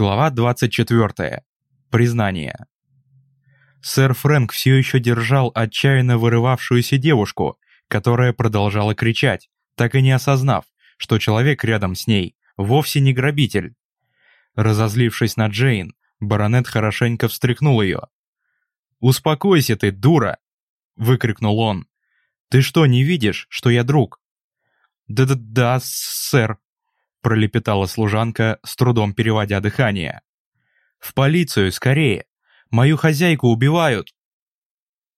Глава 24. Признание. Сэр Фрэнк все еще держал отчаянно вырывавшуюся девушку, которая продолжала кричать, так и не осознав, что человек рядом с ней вовсе не грабитель. Разозлившись на Джейн, баронет хорошенько встряхнул ее. «Успокойся ты, дура!» — выкрикнул он. «Ты что, не видишь, что я друг?» «Да-да-да, сэр», — пролепетала служанка, с трудом переводя дыхание. «В полицию, скорее! Мою хозяйку убивают!»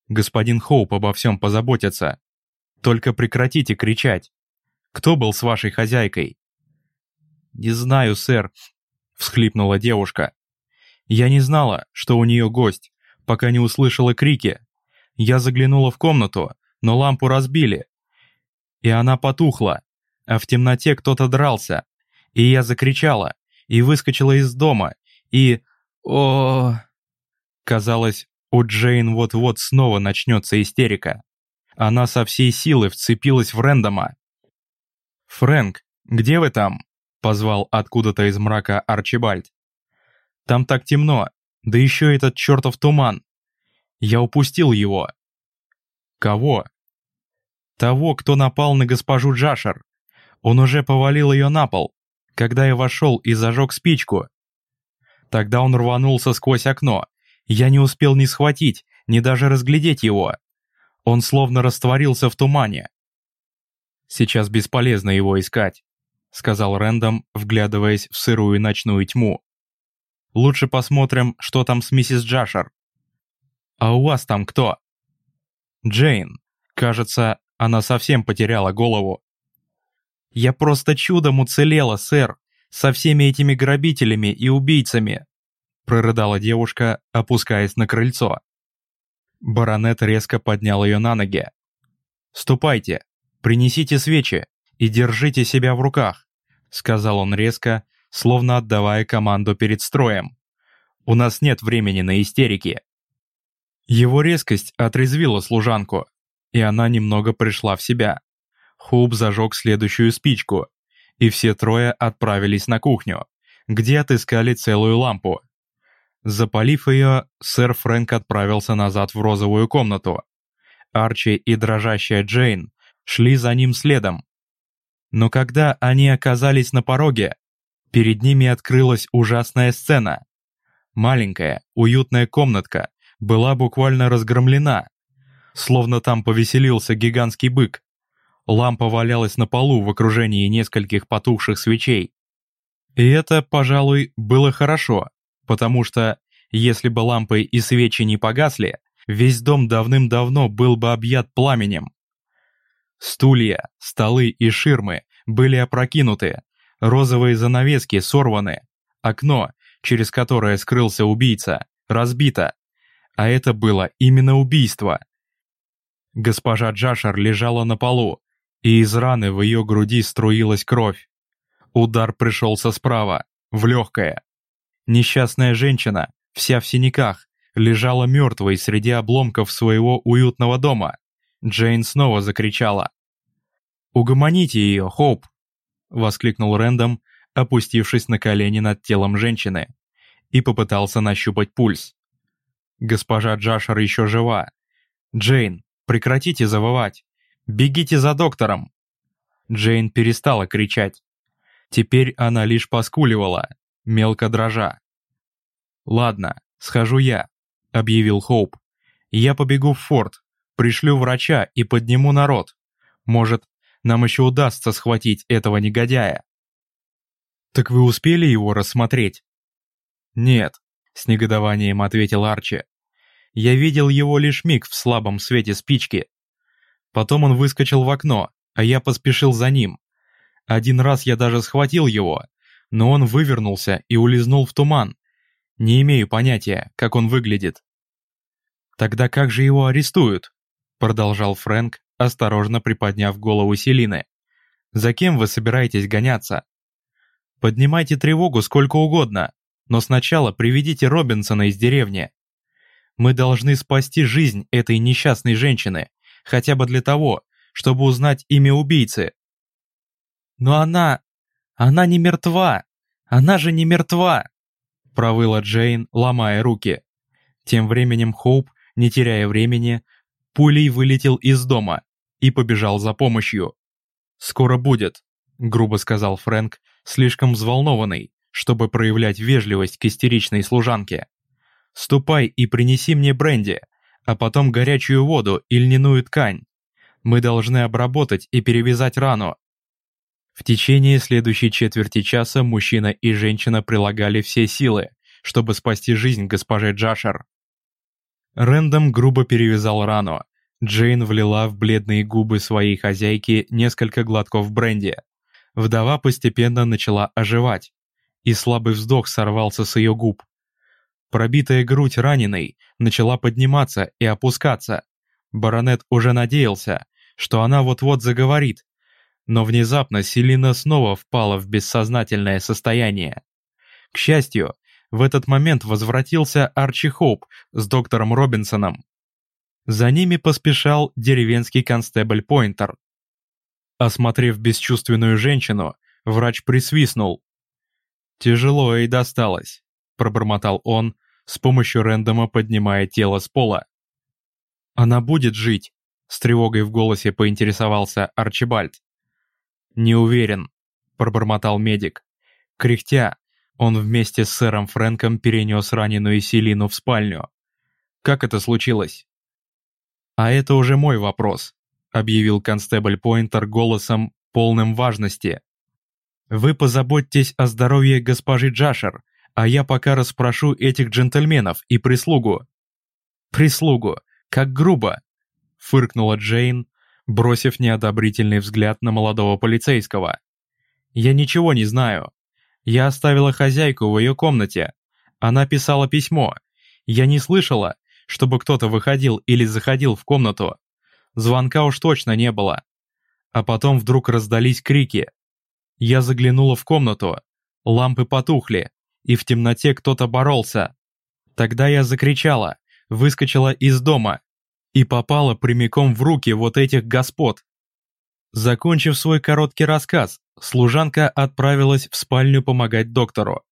«Господин Хоуп обо всем позаботится. Только прекратите кричать. Кто был с вашей хозяйкой?» «Не знаю, сэр», — всхлипнула девушка. «Я не знала, что у нее гость, пока не услышала крики. Я заглянула в комнату, но лампу разбили. И она потухла, а в темноте кто-то дрался. И я закричала, и выскочила из дома, и... о Казалось, у Джейн вот-вот снова начнется истерика. Она со всей силы вцепилась в Рэндома. «Фрэнк, где вы там?» — позвал откуда-то из мрака Арчибальд. «Там так темно, да еще этот чертов туман. Я упустил его». «Кого?» «Того, кто напал на госпожу Джашер. Он уже повалил ее на пол, когда я вошел и зажег спичку. Тогда он рванулся сквозь окно. Я не успел ни схватить, ни даже разглядеть его. Он словно растворился в тумане. «Сейчас бесполезно его искать», — сказал Рэндом, вглядываясь в сырую ночную тьму. «Лучше посмотрим, что там с миссис Джашер». «А у вас там кто?» «Джейн. Кажется, она совсем потеряла голову». «Я просто чудом уцелела, сэр, со всеми этими грабителями и убийцами», прорыдала девушка, опускаясь на крыльцо. Баронет резко поднял ее на ноги. «Ступайте, принесите свечи и держите себя в руках», сказал он резко, словно отдавая команду перед строем. «У нас нет времени на истерики». Его резкость отрезвила служанку, и она немного пришла в себя. Хуб зажег следующую спичку, и все трое отправились на кухню, где отыскали целую лампу. Запалив ее, сэр Фрэнк отправился назад в розовую комнату. Арчи и дрожащая Джейн шли за ним следом. Но когда они оказались на пороге, перед ними открылась ужасная сцена. Маленькая, уютная комнатка была буквально разгромлена, словно там повеселился гигантский бык. Лампа валялась на полу в окружении нескольких потухших свечей. И это, пожалуй, было хорошо, потому что, если бы лампы и свечи не погасли, весь дом давным-давно был бы объят пламенем. Стулья, столы и ширмы были опрокинуты, розовые занавески сорваны, окно, через которое скрылся убийца, разбито. А это было именно убийство. Госпожа Джашер лежала на полу, и из раны в ее груди струилась кровь. Удар пришелся справа, в легкое. Несчастная женщина, вся в синяках, лежала мертвой среди обломков своего уютного дома. Джейн снова закричала. «Угомоните ее, Хоуп!» — воскликнул Рэндом, опустившись на колени над телом женщины, и попытался нащупать пульс. Госпожа Джашер еще жива. «Джейн, прекратите завывать! Бегите за доктором!» Джейн перестала кричать. Теперь она лишь поскуливала, мелко дрожа. «Ладно, схожу я», — объявил Хоуп. «Я побегу в форт, пришлю врача и подниму народ. Может, нам еще удастся схватить этого негодяя». «Так вы успели его рассмотреть?» «Нет», — с негодованием ответил Арчи. «Я видел его лишь миг в слабом свете спички. Потом он выскочил в окно, а я поспешил за ним. Один раз я даже схватил его, но он вывернулся и улизнул в туман. Не имею понятия, как он выглядит. «Тогда как же его арестуют?» Продолжал Фрэнк, осторожно приподняв голову Селины. «За кем вы собираетесь гоняться?» «Поднимайте тревогу сколько угодно, но сначала приведите Робинсона из деревни. Мы должны спасти жизнь этой несчастной женщины, хотя бы для того, чтобы узнать имя убийцы». «Но она... она не мертва! Она же не мертва!» Провыла Джейн, ломая руки. Тем временем Хоуп, не теряя времени, пулей вылетел из дома и побежал за помощью. «Скоро будет», — грубо сказал Фрэнк, слишком взволнованный, чтобы проявлять вежливость к истеричной служанке. «Ступай и принеси мне бренди, а потом горячую воду и льняную ткань. Мы должны обработать и перевязать рану». В течение следующей четверти часа мужчина и женщина прилагали все силы, чтобы спасти жизнь госпоже Джашер. Рэндом грубо перевязал рану. Джейн влила в бледные губы своей хозяйки несколько глотков бренди. Вдова постепенно начала оживать, и слабый вздох сорвался с ее губ. Пробитая грудь раненой начала подниматься и опускаться. Баронет уже надеялся, что она вот-вот заговорит, но внезапно Селина снова впала в бессознательное состояние. К счастью, в этот момент возвратился Арчи Хоуп с доктором Робинсоном. За ними поспешал деревенский констебль Пойнтер. Осмотрев бесчувственную женщину, врач присвистнул. «Тяжело ей досталось», — пробормотал он, с помощью рэндома поднимая тело с пола. «Она будет жить?» — с тревогой в голосе поинтересовался Арчибальд. «Не уверен», — пробормотал медик. Кряхтя, он вместе с сэром Фрэнком перенес раненую Селину в спальню. Как это случилось? «А это уже мой вопрос», — объявил констебль Пойнтер голосом, полным важности. «Вы позаботьтесь о здоровье госпожи Джашер, а я пока расспрошу этих джентльменов и прислугу». «Прислугу? Как грубо!» — фыркнула Джейн, бросив неодобрительный взгляд на молодого полицейского. «Я ничего не знаю. Я оставила хозяйку в ее комнате. Она писала письмо. Я не слышала, чтобы кто-то выходил или заходил в комнату. Звонка уж точно не было. А потом вдруг раздались крики. Я заглянула в комнату. Лампы потухли, и в темноте кто-то боролся. Тогда я закричала, выскочила из дома и попала прямиком в руки вот этих господ. Закончив свой короткий рассказ, служанка отправилась в спальню помогать доктору.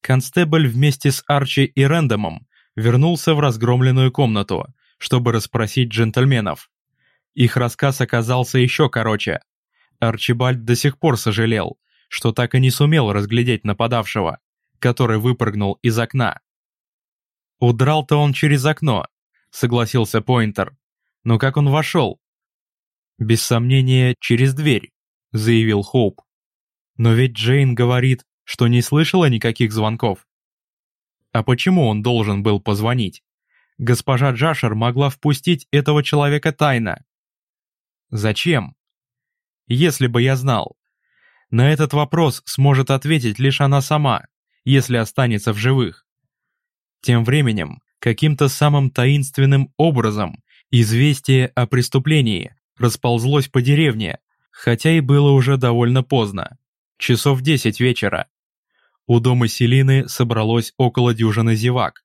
Констебль вместе с Арчи и Рэндомом вернулся в разгромленную комнату, чтобы расспросить джентльменов. Их рассказ оказался еще короче. Арчибальд до сих пор сожалел, что так и не сумел разглядеть нападавшего, который выпрыгнул из окна. «Удрал-то он через окно», — согласился Пойнтер. «Но как он вошел?» «Без сомнения, через дверь», — заявил Хоуп. «Но ведь Джейн говорит, что не слышала никаких звонков». «А почему он должен был позвонить? Госпожа Джашер могла впустить этого человека тайно». «Зачем?» «Если бы я знал. На этот вопрос сможет ответить лишь она сама, если останется в живых». Тем временем, каким-то самым таинственным образом, известие о преступлении расползлось по деревне, хотя и было уже довольно поздно. Часов десять вечера. У дома Селины собралось около дюжины зевак.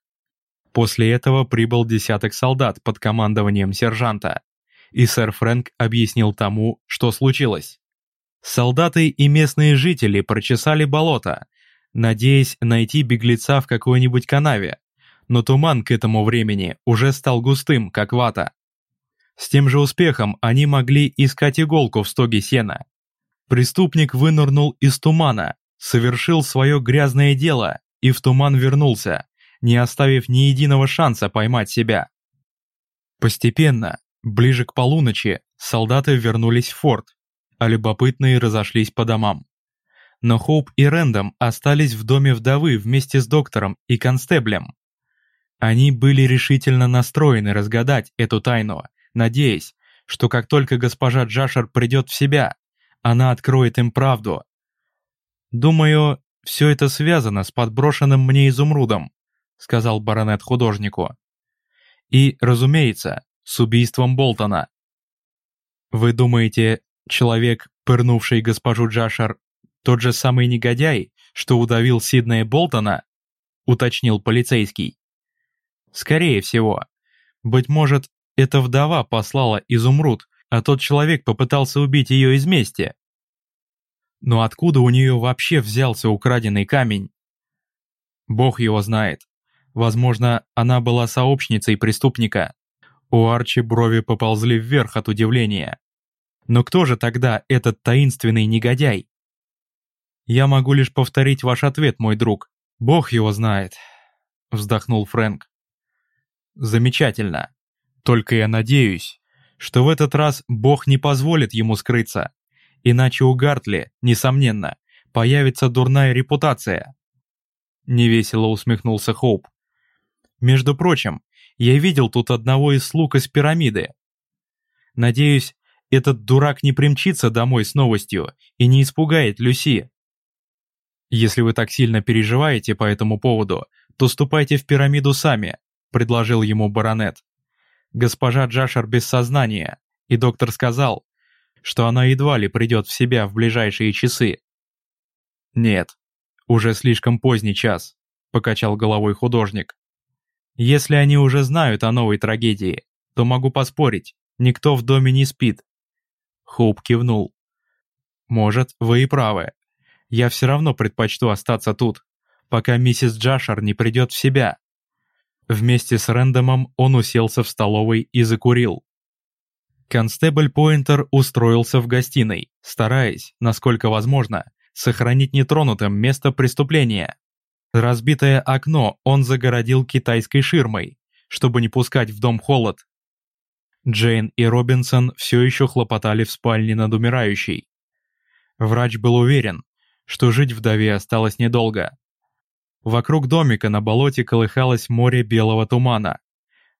После этого прибыл десяток солдат под командованием сержанта, и сэр Фрэнк объяснил тому, что случилось. Солдаты и местные жители прочесали болото, надеясь найти беглеца в какой-нибудь канаве, но туман к этому времени уже стал густым, как вата. С тем же успехом они могли искать иголку в стоге сена. Преступник вынырнул из тумана, совершил свое грязное дело и в туман вернулся, не оставив ни единого шанса поймать себя. Постепенно, ближе к полуночи, солдаты вернулись в форт, а любопытные разошлись по домам. Но Хоуп и Рэндом остались в доме вдовы вместе с доктором и констеблем. Они были решительно настроены разгадать эту тайну, надеясь, что как только госпожа Джашер придет в себя, она откроет им правду. «Думаю, все это связано с подброшенным мне изумрудом», сказал баронет художнику. «И, разумеется, с убийством Болтона». «Вы думаете, человек, пырнувший госпожу Джашер, тот же самый негодяй, что удавил Сиднея Болтона?» уточнил полицейский. «Скорее всего. Быть может, эта вдова послала изумруд, а тот человек попытался убить ее из мести. Но откуда у нее вообще взялся украденный камень? Бог его знает. Возможно, она была сообщницей преступника. У Арчи брови поползли вверх от удивления. Но кто же тогда этот таинственный негодяй? Я могу лишь повторить ваш ответ, мой друг. Бог его знает, вздохнул Фрэнк. Замечательно. Только я надеюсь, что в этот раз Бог не позволит ему скрыться, иначе у Гартли, несомненно, появится дурная репутация. Невесело усмехнулся Хоуп. Между прочим, я видел тут одного из слуг из пирамиды. Надеюсь, этот дурак не примчится домой с новостью и не испугает Люси. Если вы так сильно переживаете по этому поводу, то ступайте в пирамиду сами, предложил ему баронет. Госпожа Джашер без сознания, и доктор сказал, что она едва ли придет в себя в ближайшие часы. Нет, уже слишком поздний час, покачал головой художник. Если они уже знают о новой трагедии, то могу поспорить, никто в доме не спит. Хоуп кивнул. Может, вы и правы. Я все равно предпочту остаться тут, пока миссис Джашер не придет в себя. Вместе с Рэндомом он уселся в столовой и закурил. Констебль Пойнтер устроился в гостиной, стараясь, насколько возможно, сохранить нетронутым место преступления. Разбитое окно он загородил китайской ширмой, чтобы не пускать в дом холод. Джейн и Робинсон все еще хлопотали в спальне над умирающей. Врач был уверен, что жить вдове осталось недолго. Вокруг домика на болоте колыхалось море белого тумана.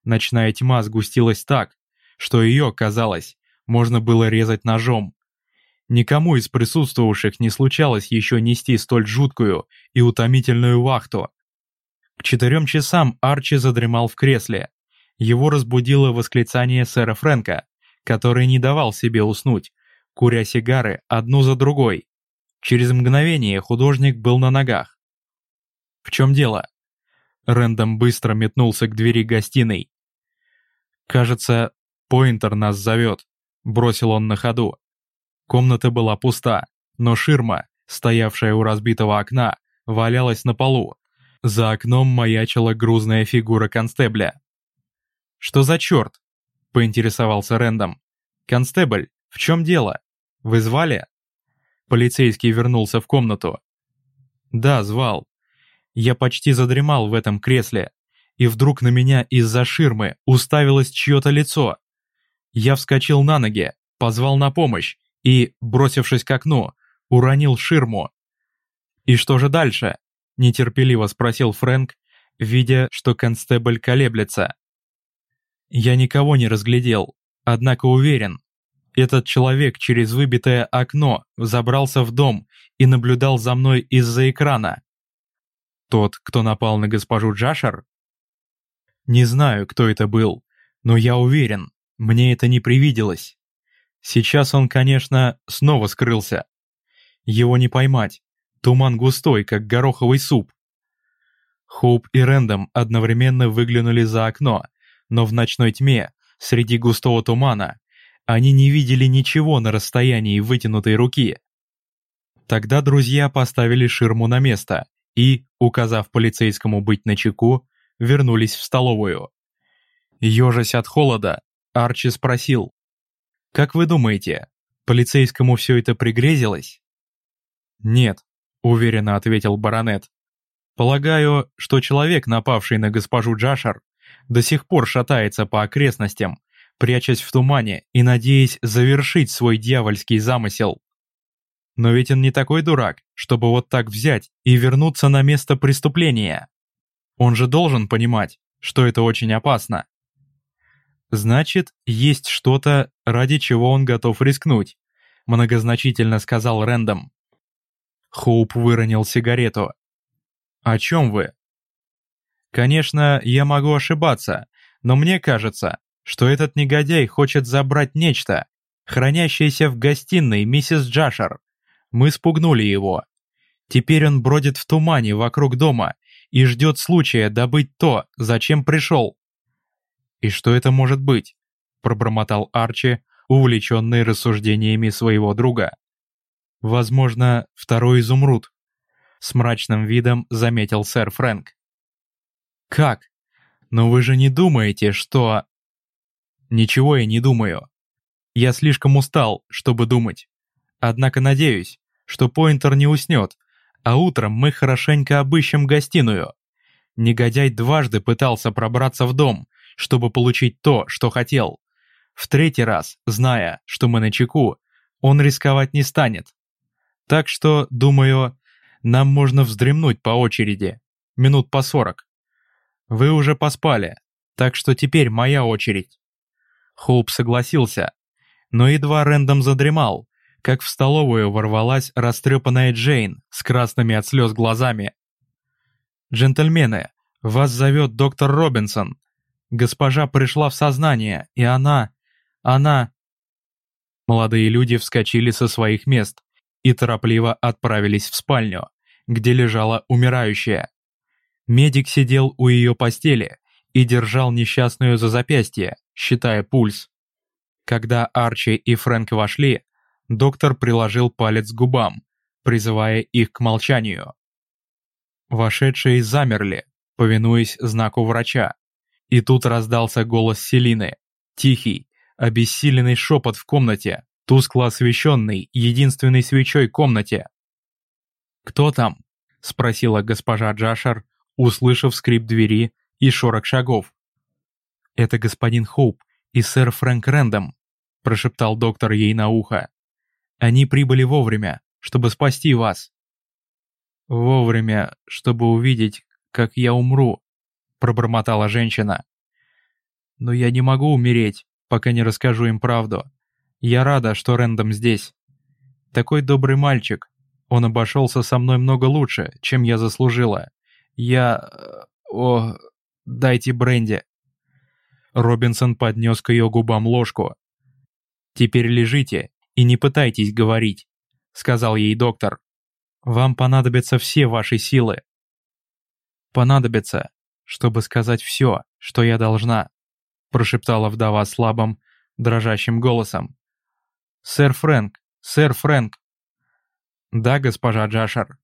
Ночная тьма сгустилась так, что ее, казалось, можно было резать ножом. Никому из присутствовавших не случалось еще нести столь жуткую и утомительную вахту. К четырем часам Арчи задремал в кресле. Его разбудило восклицание сэра Фрэнка, который не давал себе уснуть, куря сигары одну за другой. Через мгновение художник был на ногах. «В чем дело?» Рэндом быстро метнулся к двери гостиной. «Кажется, Пойнтер нас зовет», — бросил он на ходу. Комната была пуста, но ширма, стоявшая у разбитого окна, валялась на полу. За окном маячила грузная фигура констебля. «Что за черт?» — поинтересовался Рэндом. «Констебль, в чем дело? Вы звали?» Полицейский вернулся в комнату. «Да, звал. Я почти задремал в этом кресле, и вдруг на меня из-за ширмы уставилось чье-то лицо. Я вскочил на ноги, позвал на помощь, и, бросившись к окну, уронил ширму. «И что же дальше?» – нетерпеливо спросил Фрэнк, видя, что констебль колеблется. «Я никого не разглядел, однако уверен, этот человек через выбитое окно забрался в дом и наблюдал за мной из-за экрана. Тот, кто напал на госпожу Джашер? Не знаю, кто это был, но я уверен, мне это не привиделось. Сейчас он, конечно, снова скрылся. Его не поймать. Туман густой, как гороховый суп. Хоуп и Рэндом одновременно выглянули за окно, но в ночной тьме, среди густого тумана, они не видели ничего на расстоянии вытянутой руки. Тогда друзья поставили ширму на место и, указав полицейскому быть начеку, вернулись в столовую. Ежась от холода, Арчи спросил, как вы думаете, полицейскому все это пригрезилось? Нет, уверенно ответил баронет. Полагаю, что человек, напавший на госпожу Джашер, до сих пор шатается по окрестностям, прячась в тумане и надеясь завершить свой дьявольский замысел. Но ведь он не такой дурак, чтобы вот так взять и вернуться на место преступления. Он же должен понимать, что это очень опасно. Значит, есть что-то, ради чего он готов рискнуть, многозначительно сказал Рэндом. Хоуп выронил сигарету. О чем вы? Конечно, я могу ошибаться, но мне кажется, что этот негодяй хочет забрать нечто, хранящееся в гостиной миссис Джашер. Мы спугнули его. Теперь он бродит в тумане вокруг дома и ждет случая добыть то, зачем пришел. «И что это может быть?» – пробормотал Арчи, увлеченный рассуждениями своего друга. «Возможно, второй изумруд. С мрачным видом заметил сэр Фрэнк. «Как? Но вы же не думаете, что...» «Ничего я не думаю. Я слишком устал, чтобы думать. Однако надеюсь, что Пойнтер не уснет, а утром мы хорошенько обыщем гостиную. Негодяй дважды пытался пробраться в дом, чтобы получить то, что хотел. В третий раз, зная, что мы на чеку, он рисковать не станет. Так что, думаю, нам можно вздремнуть по очереди, минут по сорок. Вы уже поспали, так что теперь моя очередь. Хоуп согласился, но едва Рэндом задремал, как в столовую ворвалась растрепанная Джейн с красными от слез глазами. «Джентльмены, вас зовет доктор Робинсон. Госпожа пришла в сознание, и она... она...» Молодые люди вскочили со своих мест и торопливо отправились в спальню, где лежала умирающая. Медик сидел у ее постели и держал несчастную за запястье, считая пульс. Когда Арчи и Фрэнк вошли, доктор приложил палец к губам, призывая их к молчанию. Вошедшие замерли, повинуясь знаку врача. И тут раздался голос Селины, тихий, обессиленный шепот в комнате, тускло освещенный единственной свечой комнате. «Кто там?» — спросила госпожа Джашер, услышав скрип двери и шорох шагов. «Это господин Хоуп и сэр Фрэнк Рэндом», — прошептал доктор ей на ухо. «Они прибыли вовремя, чтобы спасти вас». «Вовремя, чтобы увидеть, как я умру», — пробормотала женщина. «Но я не могу умереть, пока не расскажу им правду. Я рада, что Рэндом здесь. Такой добрый мальчик. Он обошелся со мной много лучше, чем я заслужила. Я... О, дайте бренди». Робинсон поднес к ее губам ложку. «Теперь лежите и не пытайтесь говорить», — сказал ей доктор. Вам понадобятся все ваши силы. Понадобится, чтобы сказать все, что я должна, прошептала вдова слабым, дрожащим голосом. Сэр Фрэнк, сэр Фрэнк. Да, госпожа Джашер,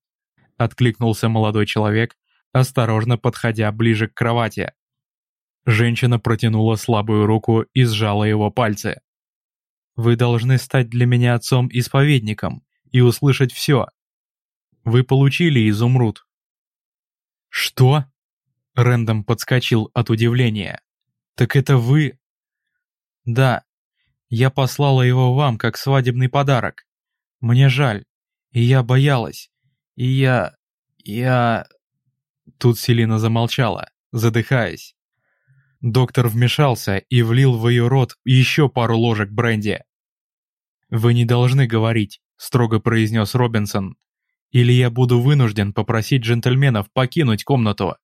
откликнулся молодой человек, осторожно подходя ближе к кровати. Женщина протянула слабую руку и сжала его пальцы. «Вы должны стать для меня отцом-исповедником и услышать все, вы получили изумруд». «Что?» Рэндом подскочил от удивления. «Так это вы?» «Да. Я послала его вам как свадебный подарок. Мне жаль. И я боялась. И я... я...» Тут Селина замолчала, задыхаясь. Доктор вмешался и влил в ее рот еще пару ложек бренди. «Вы не должны говорить», — строго произнес Робинсон. Или я буду вынужден попросить джентльменов покинуть комнату.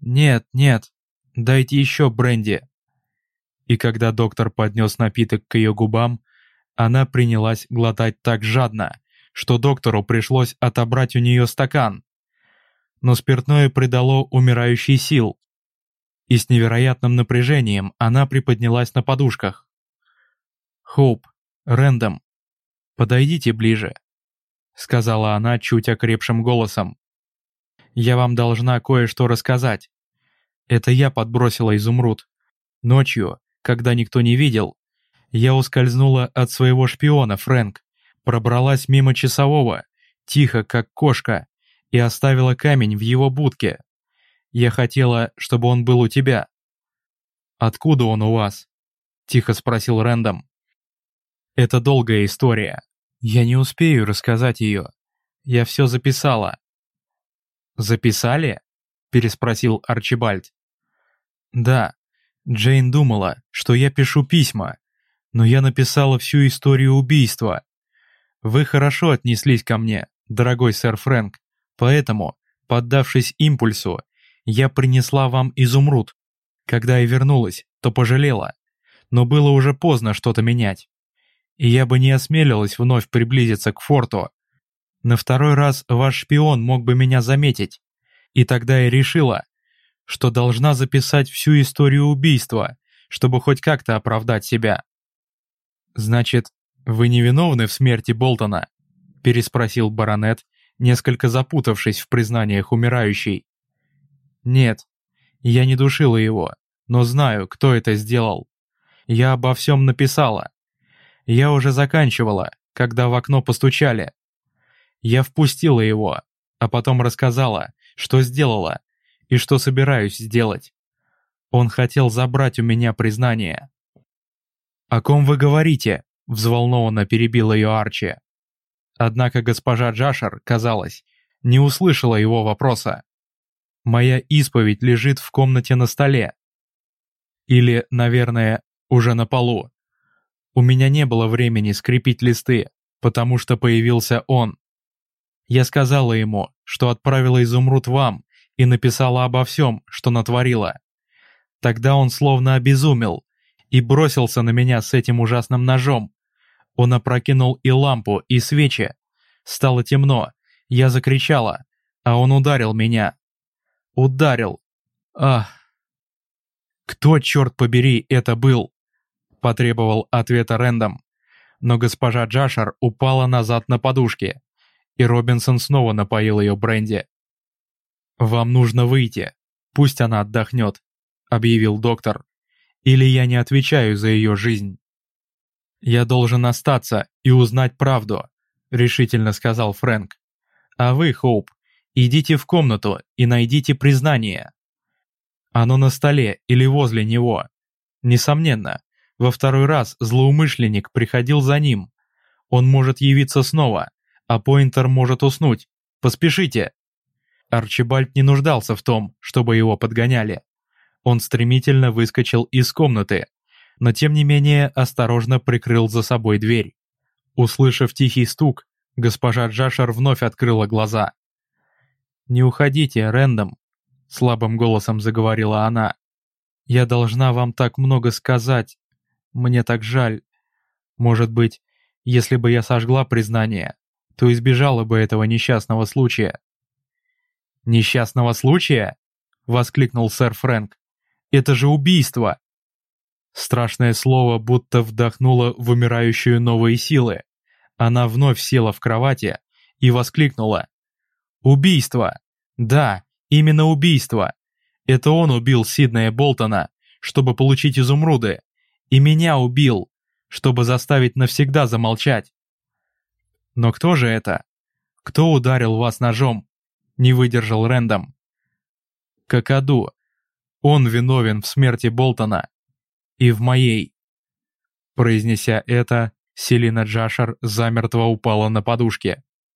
Нет, нет, дайте еще бренди. И когда доктор поднес напиток к ее губам, она принялась глотать так жадно, что доктору пришлось отобрать у нее стакан. Но спиртное придало умирающей сил, и с невероятным напряжением она приподнялась на подушках. «Хоуп, Рэндом, подойдите ближе», сказала она чуть окрепшим голосом. «Я вам должна кое-что рассказать. Это я подбросила изумруд. Ночью, когда никто не видел, я ускользнула от своего шпиона, Фрэнк, пробралась мимо часового, тихо, как кошка, и оставила камень в его будке. Я хотела, чтобы он был у тебя». «Откуда он у вас?» — тихо спросил Рэндом. «Это долгая история. Я не успею рассказать ее. Я все записала». «Записали?» — переспросил Арчибальд. «Да, Джейн думала, что я пишу письма, но я написала всю историю убийства. Вы хорошо отнеслись ко мне, дорогой сэр Фрэнк, поэтому, поддавшись импульсу, я принесла вам изумруд. Когда я вернулась, то пожалела, но было уже поздно что-то менять и я бы не осмелилась вновь приблизиться к форту. На второй раз ваш шпион мог бы меня заметить, и тогда я решила, что должна записать всю историю убийства, чтобы хоть как-то оправдать себя. «Значит, вы не виновны в смерти Болтона?» – переспросил баронет, несколько запутавшись в признаниях умирающей. «Нет, я не душила его, но знаю, кто это сделал. Я обо всем написала. Я уже заканчивала, когда в окно постучали. Я впустила его, а потом рассказала, что сделала и что собираюсь сделать. Он хотел забрать у меня признание. «О ком вы говорите?» — взволнованно перебила ее Арчи. Однако госпожа Джашер, казалось, не услышала его вопроса. «Моя исповедь лежит в комнате на столе. Или, наверное, уже на полу. У меня не было времени скрепить листы, потому что появился он. Я сказала ему, что отправила изумруд вам и написала обо всем, что натворила. Тогда он словно обезумел и бросился на меня с этим ужасным ножом. Он опрокинул и лампу, и свечи. Стало темно, я закричала, а он ударил меня. Ударил. Ах. Кто, черт побери, это был? Потребовал ответа Рэндом. Но госпожа Джашер упала назад на подушке, и Робинсон снова напоил ее бренди. «Вам нужно выйти. Пусть она отдохнет», — объявил доктор. «Или я не отвечаю за ее жизнь». «Я должен остаться и узнать правду», — решительно сказал Фрэнк. «А вы, Хоуп, идите в комнату и найдите признание. Оно на столе или возле него. Несомненно, во второй раз злоумышленник приходил за ним. Он может явиться снова, а Пойнтер может уснуть. Поспешите!» Арчибальд не нуждался в том, чтобы его подгоняли. Он стремительно выскочил из комнаты, но тем не менее осторожно прикрыл за собой дверь. Услышав тихий стук, госпожа Джашер вновь открыла глаза. «Не уходите, Рэндом», — слабым голосом заговорила она. «Я должна вам так много сказать. Мне так жаль. Может быть, если бы я сожгла признание, то избежала бы этого несчастного случая. «Несчастного случая?» — воскликнул сэр Фрэнк. «Это же убийство!» Страшное слово будто вдохнуло в умирающую новые силы. Она вновь села в кровати и воскликнула. «Убийство! Да, именно убийство! Это он убил Сиднея Болтона, чтобы получить изумруды, и меня убил, чтобы заставить навсегда замолчать. Но кто же это? Кто ударил вас ножом? Не выдержал Рэндом. Какаду. Он виновен в смерти Болтона. И в моей. Произнеся это, Селина Джашер замертво упала на подушке.